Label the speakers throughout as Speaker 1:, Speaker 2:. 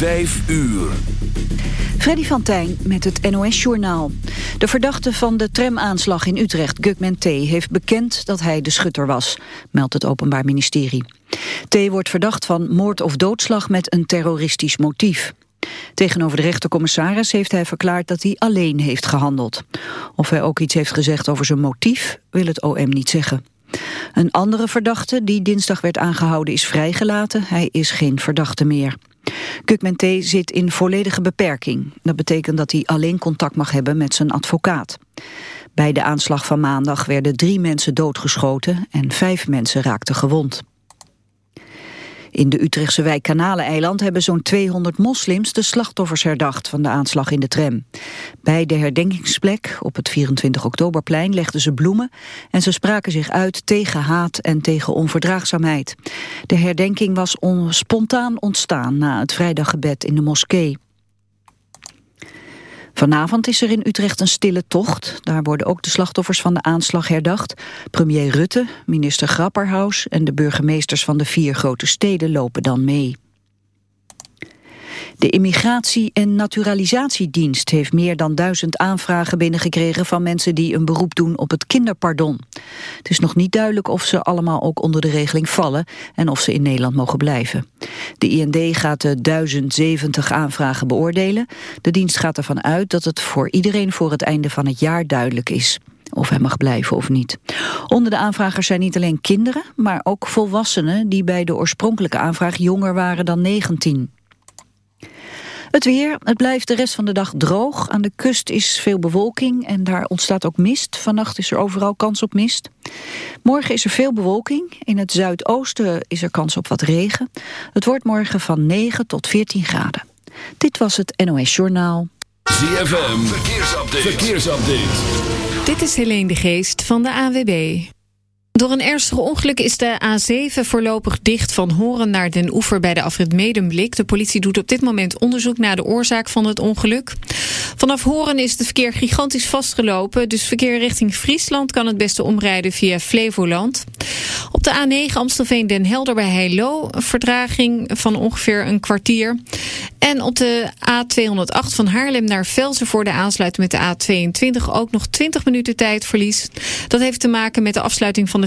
Speaker 1: Vijf uur.
Speaker 2: Freddy van Tijn met het NOS-journaal. De verdachte van de tramaanslag in Utrecht, Gugman T., heeft bekend dat hij de schutter was, meldt het Openbaar Ministerie. T. wordt verdacht van moord of doodslag met een terroristisch motief. Tegenover de rechtercommissaris heeft hij verklaard dat hij alleen heeft gehandeld. Of hij ook iets heeft gezegd over zijn motief, wil het OM niet zeggen. Een andere verdachte die dinsdag werd aangehouden is vrijgelaten. Hij is geen verdachte meer. Kukmente zit in volledige beperking. Dat betekent dat hij alleen contact mag hebben met zijn advocaat. Bij de aanslag van maandag werden drie mensen doodgeschoten en vijf mensen raakten gewond. In de Utrechtse wijk Kanaleneiland hebben zo'n 200 moslims de slachtoffers herdacht van de aanslag in de tram. Bij de herdenkingsplek op het 24 oktoberplein legden ze bloemen en ze spraken zich uit tegen haat en tegen onverdraagzaamheid. De herdenking was spontaan ontstaan na het vrijdaggebed in de moskee. Vanavond is er in Utrecht een stille tocht. Daar worden ook de slachtoffers van de aanslag herdacht. Premier Rutte, minister Grapperhaus en de burgemeesters van de vier grote steden lopen dan mee. De Immigratie- en Naturalisatiedienst heeft meer dan duizend aanvragen binnengekregen van mensen die een beroep doen op het kinderpardon. Het is nog niet duidelijk of ze allemaal ook onder de regeling vallen en of ze in Nederland mogen blijven. De IND gaat de 1070 aanvragen beoordelen. De dienst gaat ervan uit dat het voor iedereen voor het einde van het jaar duidelijk is of hij mag blijven of niet. Onder de aanvragers zijn niet alleen kinderen, maar ook volwassenen die bij de oorspronkelijke aanvraag jonger waren dan 19. Het weer, het blijft de rest van de dag droog. Aan de kust is veel bewolking en daar ontstaat ook mist. Vannacht is er overal kans op mist. Morgen is er veel bewolking. In het zuidoosten is er kans op wat regen. Het wordt morgen van 9 tot 14 graden. Dit was het NOS Journaal.
Speaker 1: ZFM, verkeersupdate. verkeersupdate.
Speaker 3: Dit is Helene de Geest van de AWB. Door een ernstig ongeluk is de A7 voorlopig dicht van Horen naar Den Oever bij de afrit Medemblik. De politie doet op dit moment onderzoek naar de oorzaak van het ongeluk. Vanaf Horen is het verkeer gigantisch vastgelopen. Dus verkeer richting Friesland kan het beste omrijden via Flevoland. Op de A9 Amstelveen-Den Helder bij Heilo verdraging van ongeveer een kwartier. En op de A208 van Haarlem naar Velzen voor de aansluiting met de A22 ook nog 20 minuten tijdverlies. Dat heeft te maken met de afsluiting van de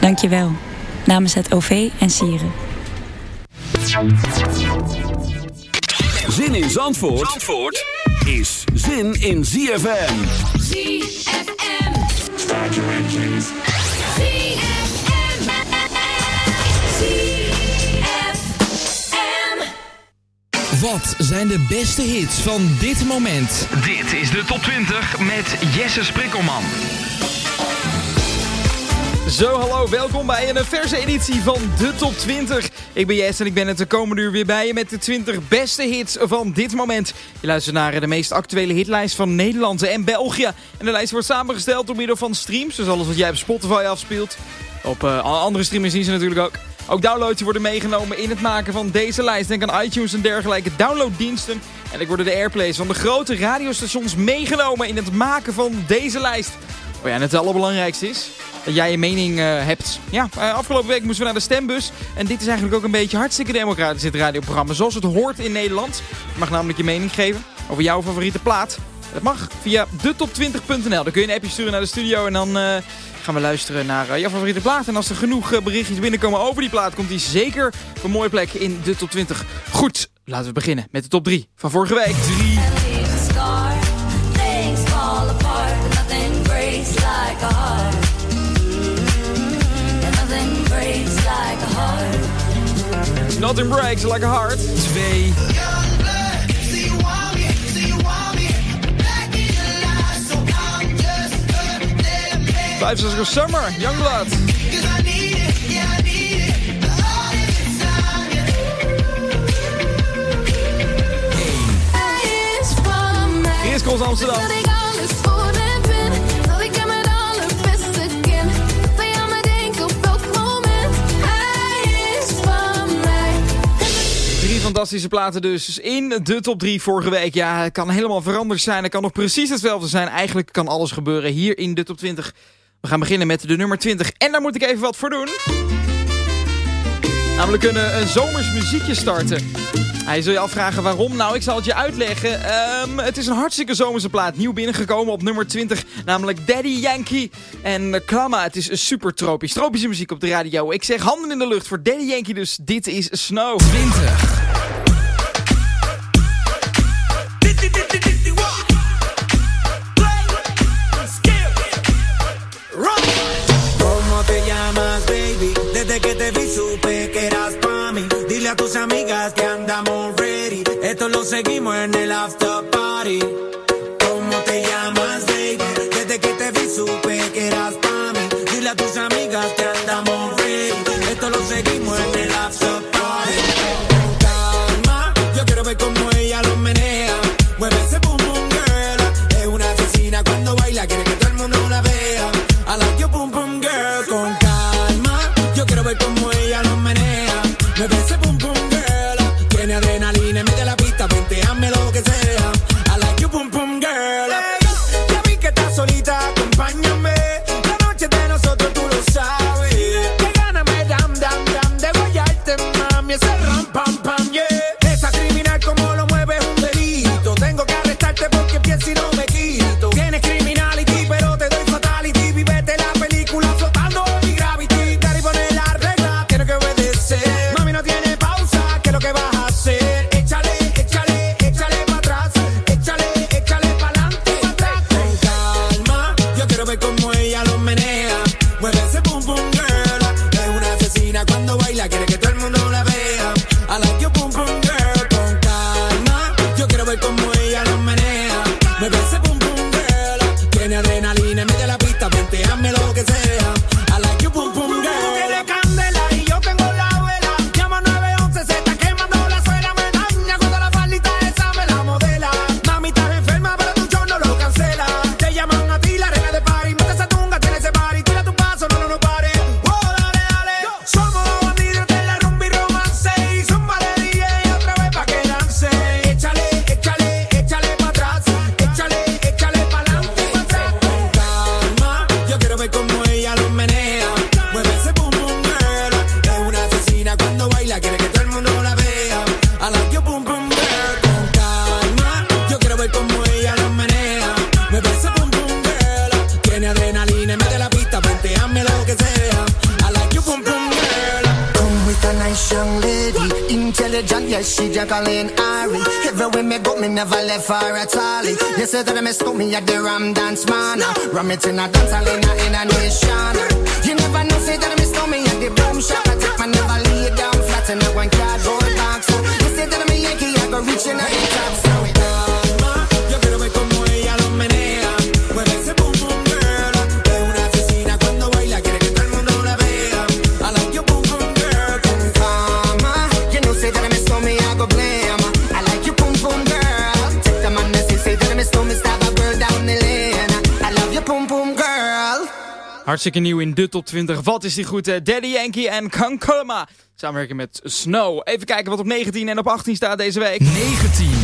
Speaker 4: Dank je wel. Namens het OV en Sieren.
Speaker 1: Zin in Zandvoort, Zandvoort is zin in ZFM.
Speaker 5: ZFM.
Speaker 6: Wat zijn de beste hits van dit moment?
Speaker 7: Dit is de top 20 met Jesse Sprikkelman. Zo, hallo, welkom bij een verse editie van de Top 20. Ik ben Jess en ik ben het de komende uur weer bij je met de 20 beste hits van dit moment. Je luistert naar de meest actuele hitlijst van Nederland en België. En de lijst wordt samengesteld door middel van streams, dus alles wat jij op Spotify afspeelt. Op uh, andere streamers zien ze natuurlijk ook. Ook downloads worden meegenomen in het maken van deze lijst. Denk aan iTunes en dergelijke downloaddiensten. En ik worden de airplays van de grote radiostations meegenomen in het maken van deze lijst. Oh ja, en het allerbelangrijkste is dat jij je mening uh, hebt. Ja, uh, afgelopen week moesten we naar de stembus. En dit is eigenlijk ook een beetje hartstikke democratisch, dit radioprogramma. Zoals het hoort in Nederland. Je mag namelijk je mening geven over jouw favoriete plaat. Dat mag via detop20.nl. Dan kun je een appje sturen naar de studio en dan uh, gaan we luisteren naar jouw favoriete plaat. En als er genoeg berichtjes binnenkomen over die plaat, komt die zeker op een mooie plek in de top 20. Goed, laten we beginnen met de top 3 van vorige week. 3. Nothing breaks like a heart. 2. Vijf is Summer, Youngblood. Hier is Amsterdam. Fantastische platen dus in de top 3 vorige week. Ja, het kan helemaal veranderd zijn. Het kan nog precies hetzelfde zijn. Eigenlijk kan alles gebeuren hier in de top 20. We gaan beginnen met de nummer 20. En daar moet ik even wat voor doen. Namelijk een, een zomers muziekje starten. Hij zul je afvragen waarom? Nou, ik zal het je uitleggen. Um, het is een hartstikke zomerse plaat. Nieuw binnengekomen op nummer 20. Namelijk Daddy Yankee en Klamma. Het is super tropisch. Tropische muziek op de radio. Ik zeg handen in de lucht voor Daddy Yankee. Dus dit is Snow.
Speaker 6: 20.
Speaker 8: A tus amigas que andamos ready. Esto lo seguimos en el after party. me dance. promise to me a
Speaker 9: the Ram Dance Man. Ram it in a dance, I
Speaker 7: Hartstikke nieuw in de top 20. Wat is die goed? Daddy Yankee en Kankolma. Samenwerking met Snow. Even kijken wat op 19 en op 18 staat deze week.
Speaker 10: 19.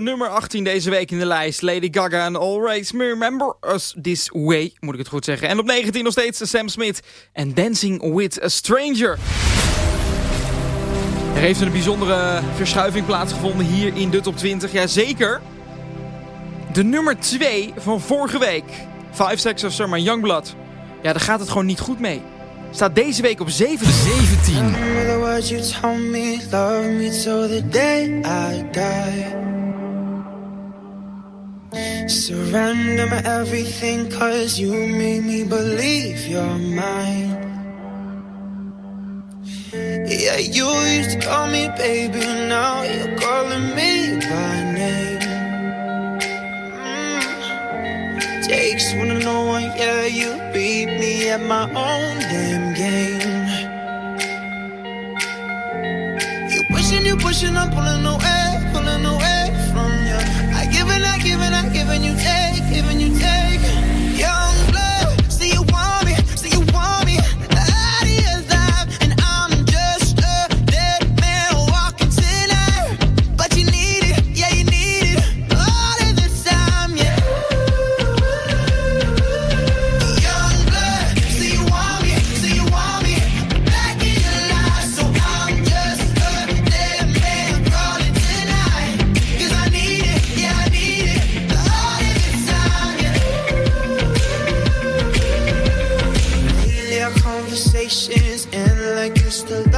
Speaker 7: nummer 18 deze week in de lijst. Lady Gaga en Always Remember Us This Way, moet ik het goed zeggen. En op 19 nog steeds Sam Smith en Dancing With A Stranger. Er heeft een bijzondere verschuiving plaatsgevonden hier in de top 20. Jazeker. De nummer 2 van vorige week. Five Sex of Summer Youngblood. Ja, daar gaat het gewoon niet goed mee. Staat deze week op 7
Speaker 10: 17.
Speaker 11: Surrender my everything, cause you made me believe you're mine. Yeah, you used to call me baby, now you're calling me by name. Mm. Takes one to know one, yeah, you beat me at my own damn game. You pushing, you pushing, I'm pulling away, pulling away I give and I give and you take, give and you take. you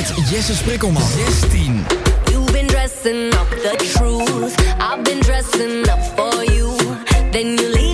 Speaker 10: met Jesse Sprikkelman. 16.
Speaker 12: You've been dressing up the truth. I've been dressing up for you. Then you leave.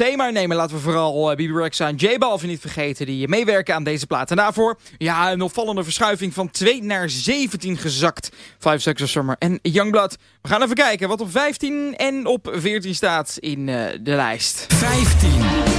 Speaker 13: En
Speaker 12: Say My Name.
Speaker 7: En laten we vooral uh, Bibi Rexa en J Balvin niet vergeten die meewerken aan deze plaat. En daarvoor ja, een opvallende verschuiving van 2 naar 17 gezakt. Five Seconds of Summer en Youngblood. We gaan even kijken wat op 15 en op 14 staat in uh, de lijst.
Speaker 6: 15.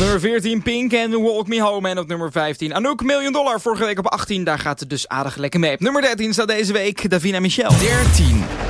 Speaker 7: Nummer 14 Pink en Walk Me Home. En op nummer 15 Anouk Million Dollar. Vorige week op 18. Daar gaat het dus aardig lekker mee. Op nummer 13 staat deze week Davina Michel.
Speaker 6: 13.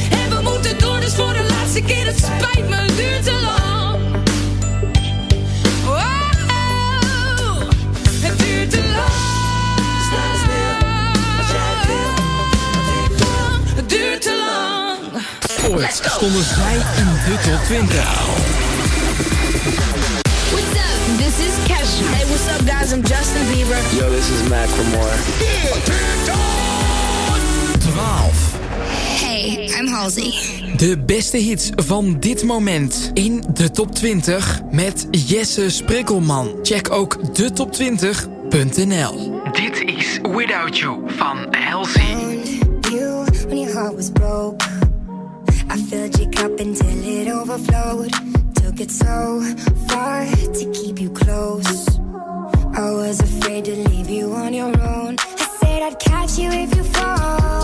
Speaker 14: En moeten door, dus voor de laatste keer. Het spijt me, het duurt te lang. Wow, het duurt te lang. Sta stil, wat jij wil, wat ik wil. Het duurt te lang.
Speaker 6: Ooit stonden zij in de top 20.
Speaker 15: What's up? This is Kesha. Hey, what's up, guys? I'm Justin Bieber.
Speaker 16: Yo, this is Mac More.
Speaker 6: 12.
Speaker 15: Hey, I'm Halsey.
Speaker 7: De beste hits van dit moment in de top 20 met Jesse Sprikkelman. Check ook detop20.nl. Dit is Without You van Halsey.
Speaker 17: you when your heart was broke. I filled your cup until it overflowed. Took it so far to keep you close. I was afraid to leave you on your own. I said I'd catch you if you fall.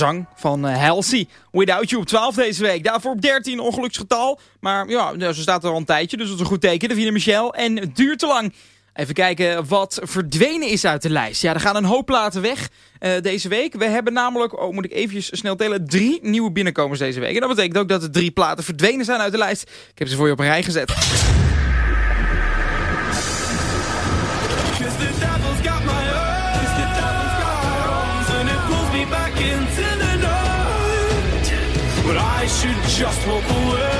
Speaker 7: Zang van uh, Halsey. Without You op 12 deze week. Daarvoor op 13 ongeluksgetal. Maar ja, nou, ze staat er al een tijdje, dus dat is een goed teken. Davina Michel. En het duurt te lang. Even kijken wat verdwenen is uit de lijst. Ja, er gaan een hoop platen weg uh, deze week. We hebben namelijk, oh moet ik eventjes snel tellen, drie nieuwe binnenkomers deze week. En dat betekent ook dat er drie platen verdwenen zijn uit de lijst. Ik heb ze voor je op een rij gezet.
Speaker 11: Should just walk away.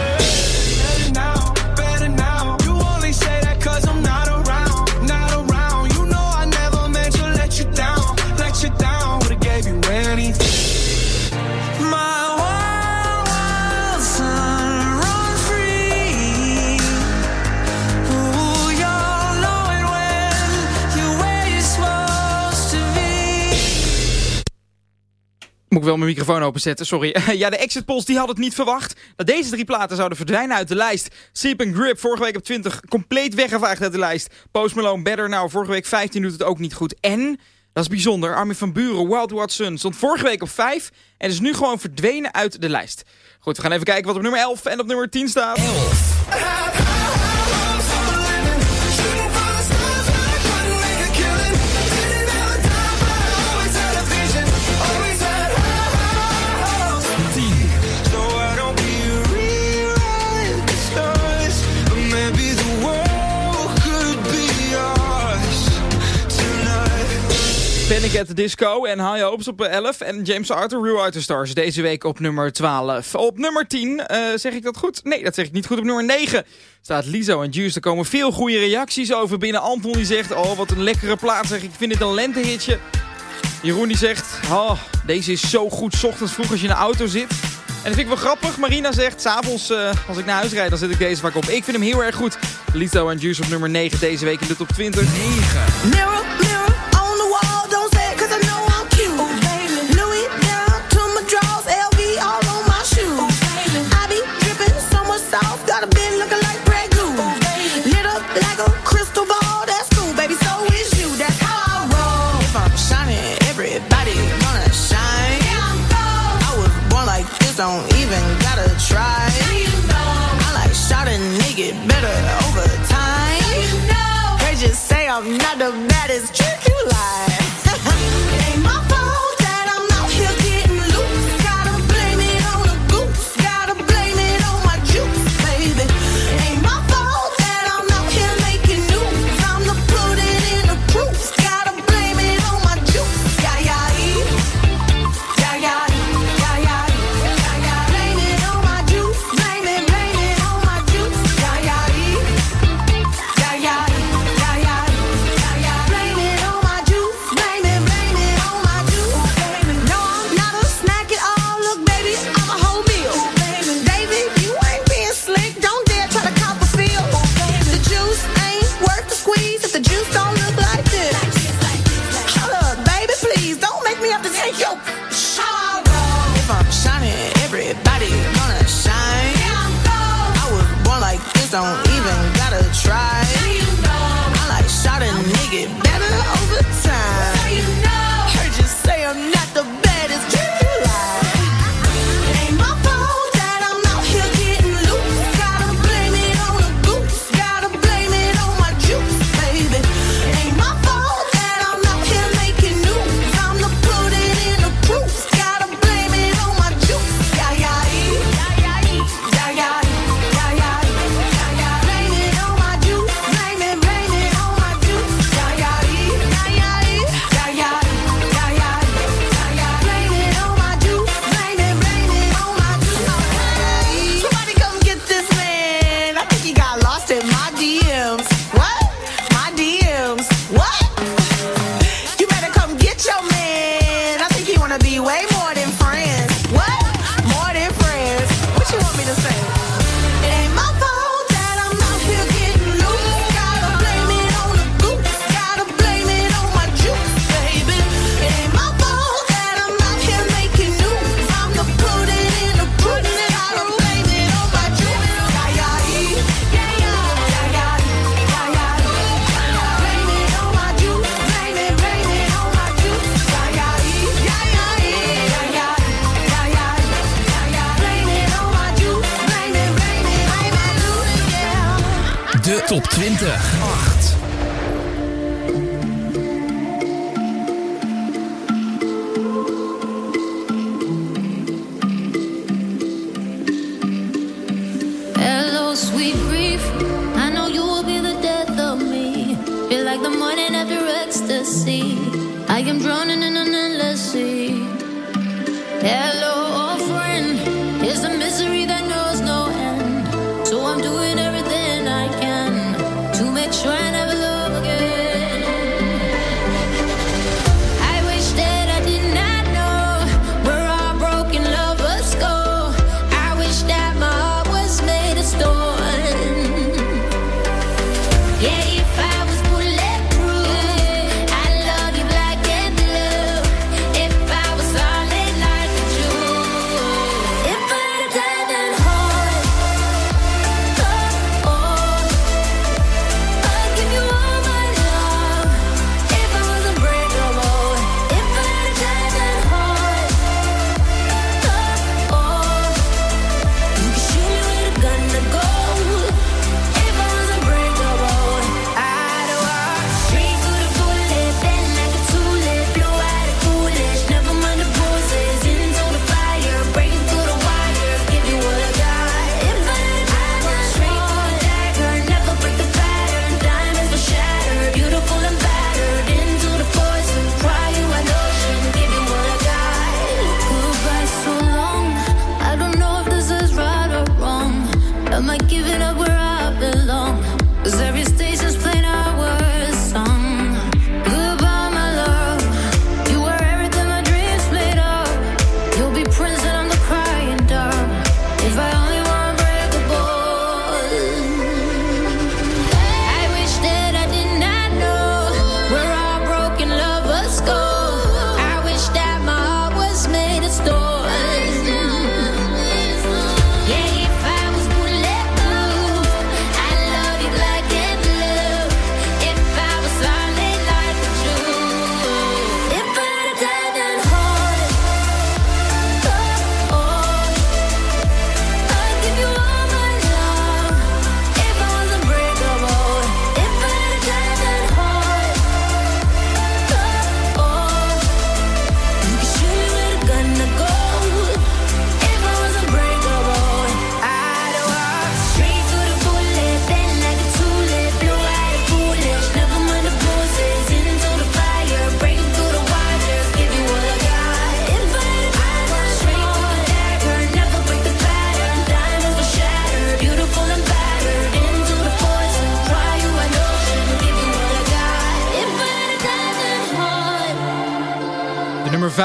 Speaker 7: Moet ik wel mijn microfoon openzetten, sorry. ja, de exit polls die hadden het niet verwacht. Dat deze drie platen zouden verdwijnen uit de lijst. Seep and Grip, vorige week op 20, compleet weggevaagd uit de lijst. Post Malone, Better Now, vorige week 15 doet het ook niet goed. En, dat is bijzonder, Armin van Buren, Wild Watson, stond vorige week op 5 en is nu gewoon verdwenen uit de lijst. Goed, we gaan even kijken wat op nummer 11 en op nummer 10 staat. 11. Panic at the Disco en High Hopes op 11. En James Arthur, Real Arthur Stars deze week op nummer 12. Op nummer 10, uh, zeg ik dat goed? Nee, dat zeg ik niet goed. Op nummer 9 staat Lizzo en Juice. Er komen veel goede reacties over binnen. Anton die zegt, oh wat een lekkere plaat zeg. Ik vind dit een lentehitje. Jeroen die zegt, oh, deze is zo goed. S ochtends vroeg als je in de auto zit. En dat vind ik wel grappig. Marina zegt, s'avonds uh, als ik naar huis rijd, dan zet ik deze vaak op. Ik vind hem heel erg goed. Lizzo en Juice op nummer 9 deze week in de top 20. 9.
Speaker 11: Mirror, mirror. on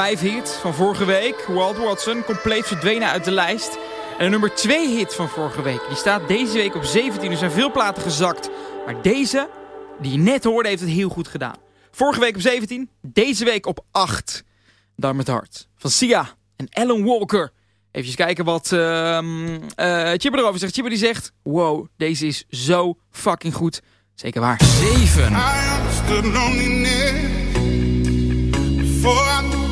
Speaker 7: 5 hit van vorige week, Walt Watson, compleet verdwenen uit de lijst. En nummer 2 hit van vorige week, die staat deze week op 17. Er zijn veel platen gezakt. Maar deze, die je net hoorde, heeft het heel goed gedaan. Vorige week op 17, deze week op 8. Daar met hart. Van Sia en Alan Walker. Even kijken wat uh, Chipper erover zegt. Chipper die zegt, wow, deze is zo fucking goed. Zeker waar.
Speaker 6: 7.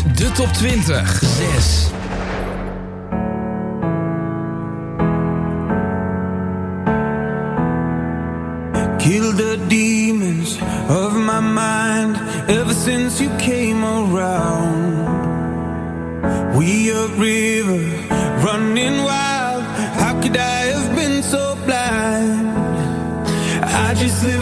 Speaker 6: de top 20. 6.
Speaker 13: Kill the demons of my mind ever since you came around. We a river running wild. How could I have been so blind? I just live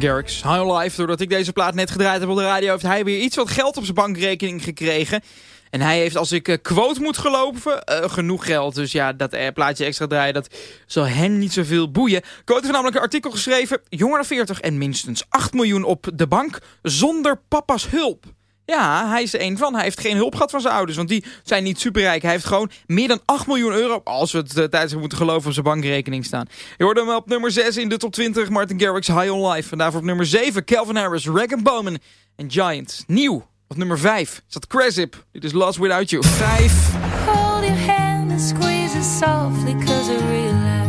Speaker 7: Garrix. Life, doordat ik deze plaat net gedraaid heb op de radio... heeft hij weer iets wat geld op zijn bankrekening gekregen. En hij heeft, als ik eh, quote moet geloven, eh, genoeg geld. Dus ja, dat eh, plaatje extra draaien, dat zal hen niet zoveel boeien. Quote heeft namelijk een artikel geschreven... Jonger dan 40 en minstens 8 miljoen op de bank zonder papa's hulp. Ja, hij is er een van. Hij heeft geen hulp gehad van zijn ouders, want die zijn niet superrijk. Hij heeft gewoon meer dan 8 miljoen euro, als we het uh, tijdens moeten geloven, op zijn bankrekening staan. Je hoorde hem op nummer 6 in de top 20, Martin Garrix, High on Life. Daarvoor op nummer 7, Calvin Harris, Rag Bowman en Giant. Nieuw. Op nummer 5 staat Cresip. Dit is Lost Without You. 5.
Speaker 5: Hold your hand and squeeze it softly cause I realize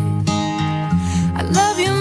Speaker 5: I love you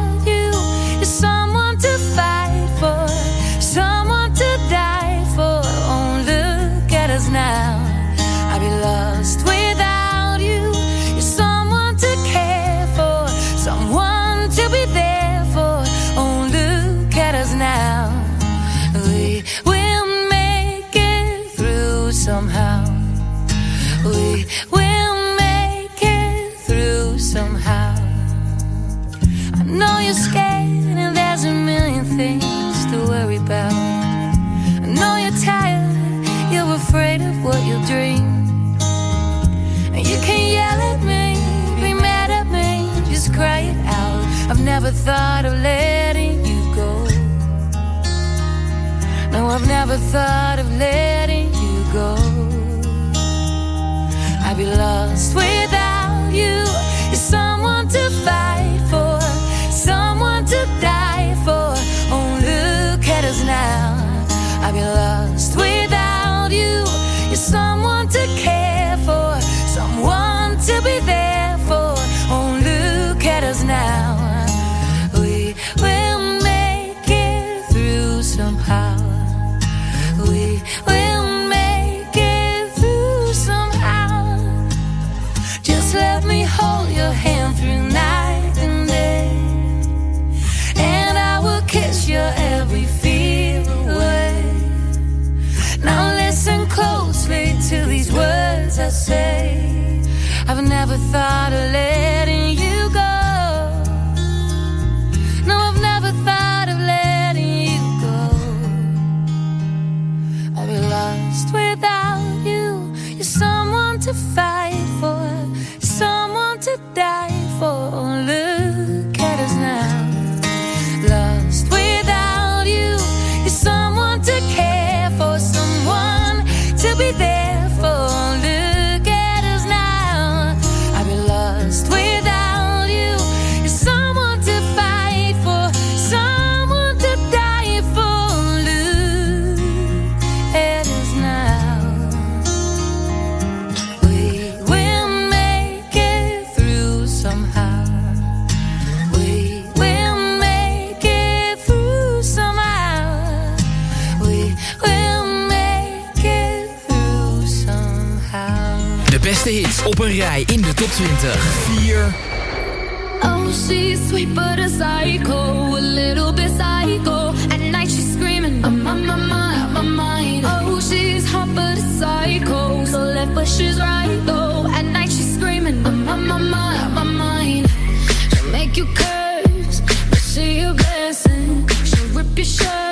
Speaker 5: you're scared and there's a million things to worry about. I know you're tired, you're afraid of what you'll dream. And you can yell at me, be mad at me, just cry it out. I've never thought of letting you go. No, I've never thought of letting you go. I'd be lost without you. I'd be lost
Speaker 18: op een rij in de top 20. 4.
Speaker 5: Oh, she's sweet but a psycho, a little bit psycho. At night she's screaming, I'm on my mind, my mind. Oh, she's hot but a psycho, so left but she's right though. At night she's screaming, I'm on my mind, my mind. She'll make you curse, but she a blessing. She'll rip your shirt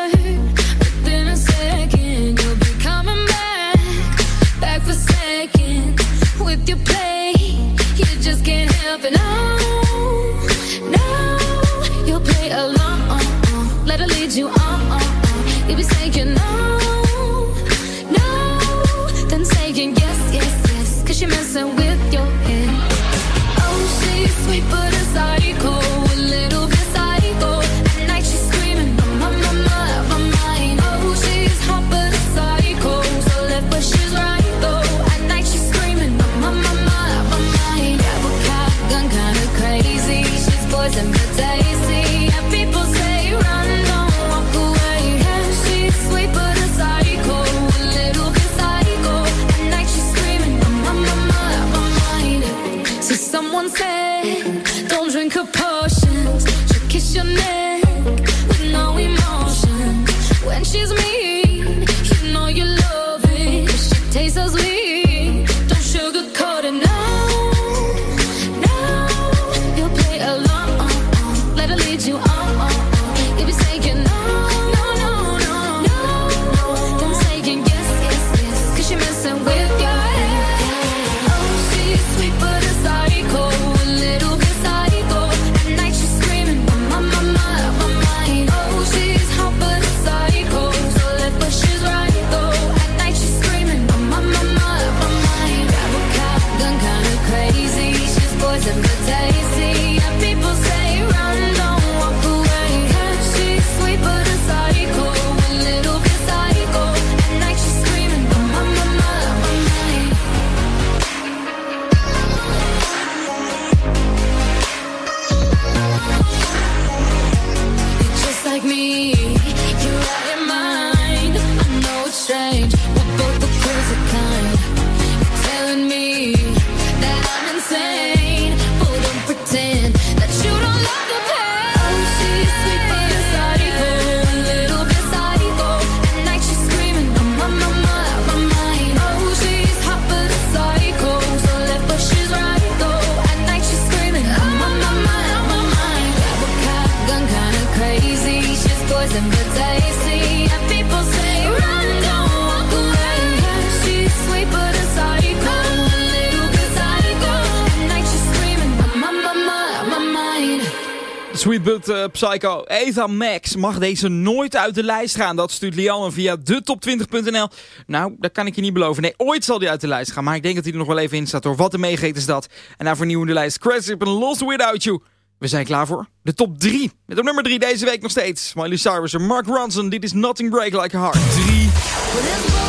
Speaker 7: Eva Max mag deze nooit uit de lijst gaan. Dat stuurt Lianne via de top20.nl. Nou, dat kan ik je niet beloven. Nee, ooit zal die uit de lijst gaan. Maar ik denk dat hij er nog wel even in staat hoor. Wat een meegeet is dat. En naar vernieuwende lijst Crash Up and Lost Without You. We zijn klaar voor de top 3. Met op nummer 3 deze week nog steeds. Miley Cyrus en Mark Ronson. Dit is Nothing Break Like a Heart. 3.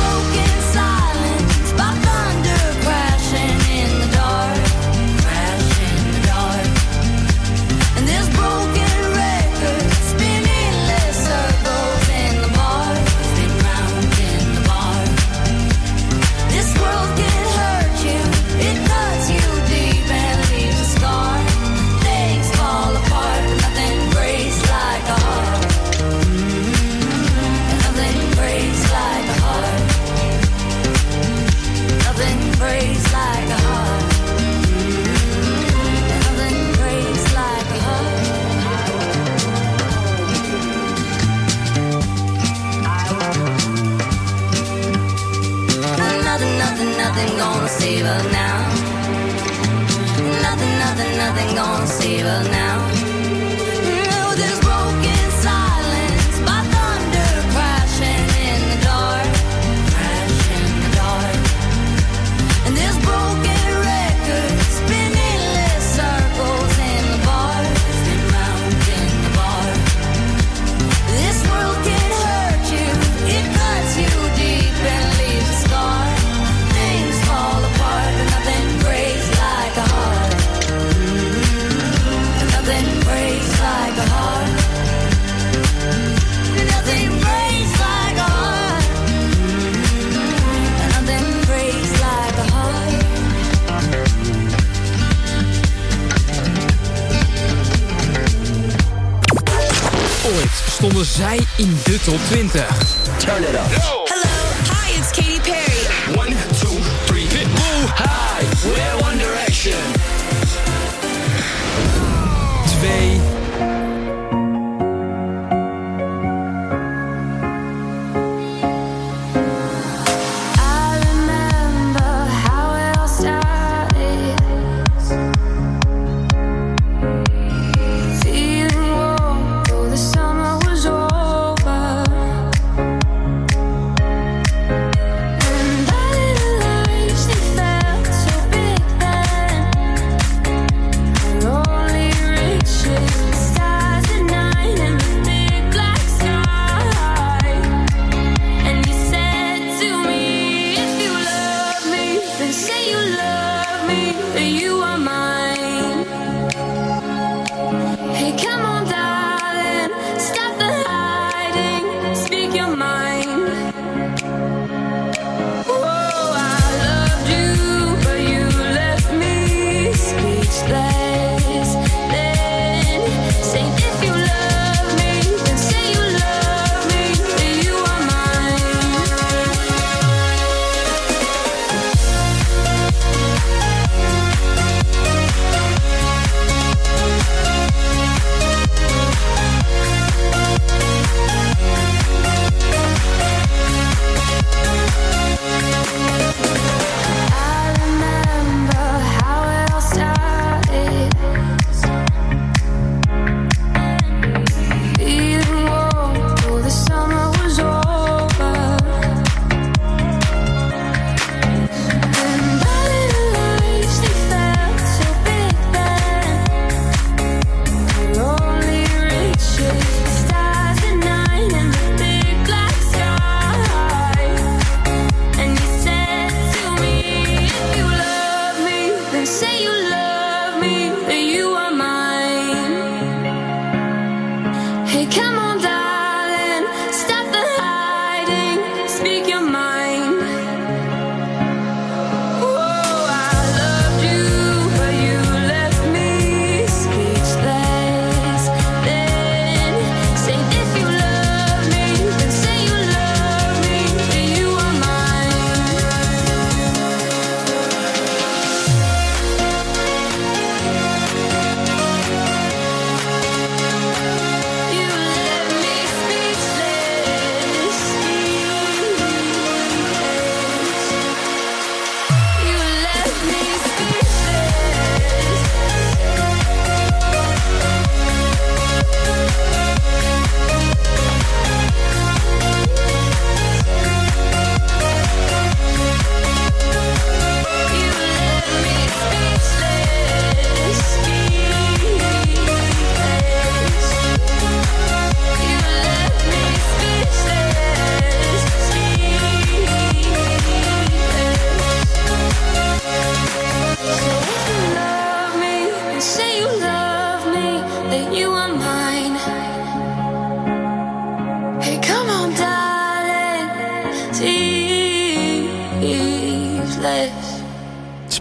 Speaker 17: say you love me, that you are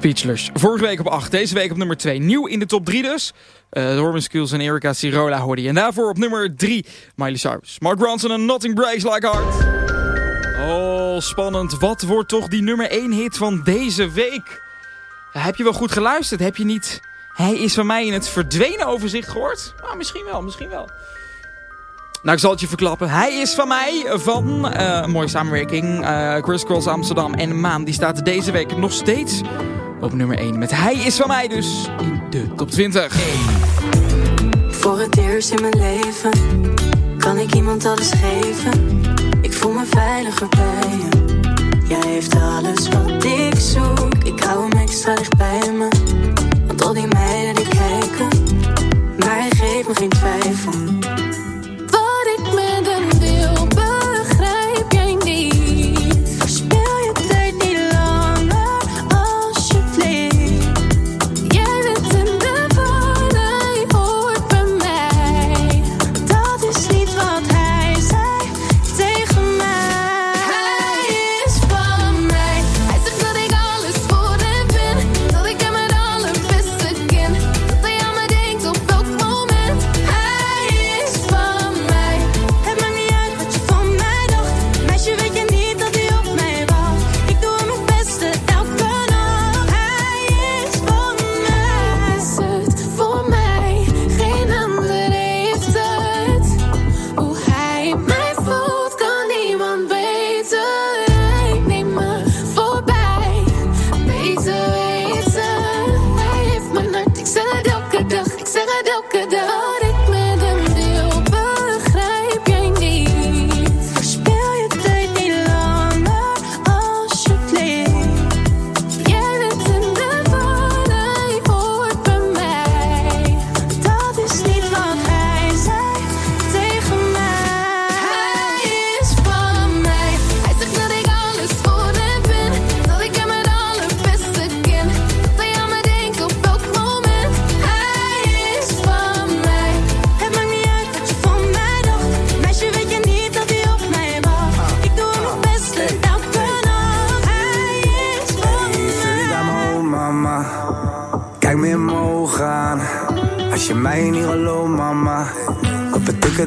Speaker 17: Speechless.
Speaker 7: Vorige week op 8, deze week op nummer 2. Nieuw in de top 3 dus. Eh de Norman Skills en Erika Cirola hoorde je. En daarvoor op nummer 3 Miley Cyrus. Mark Ronson en Nothing Breaks Like Heart. Oh, spannend. Wat wordt toch die nummer 1 hit van deze week? Heb je wel goed geluisterd? Heb je niet... Hij is van mij in het verdwenen overzicht gehoord? Nou, misschien wel, misschien wel. Nou, ik zal het je verklappen. Hij is van mij, van eh, mooie samenwerking. eh Chris Cross Amsterdam en Maan. Die staat deze week nog steeds op nummer 1. Met Hij is van mij dus in de top 20.
Speaker 19: Voor het eerst in mijn leven kan ik iemand alles geven. Ik voel me veiliger bij je. Jij heeft alles wat ik zoek. Ik hou hem extra dicht bij me. Want al die meiden die kijken, maar hij geeft me geen twijfel.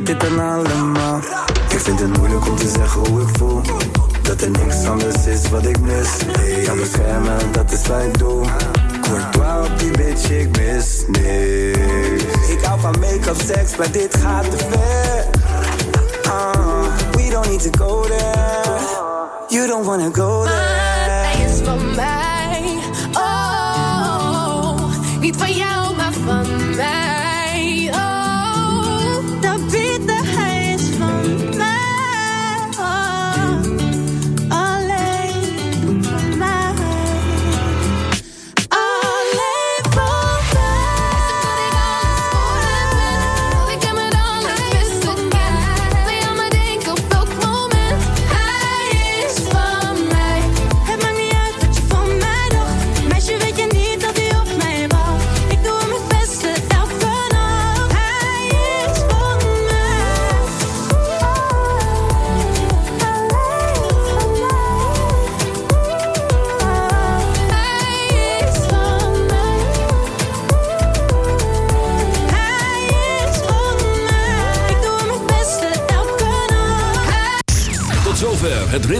Speaker 13: Dit dan allemaal? Ik vind het moeilijk om te zeggen hoe ik voel. Dat er niks anders is wat ik mis. Hey, aan beschermen, dat is wat ik doe. Courtois op die bitch, ik mis niks. Ik hou van make-up, seks, maar dit gaat te ver. Uh, we don't need to go there. You don't wanna go there.
Speaker 20: Hij is van mij. Oh, niet van jou,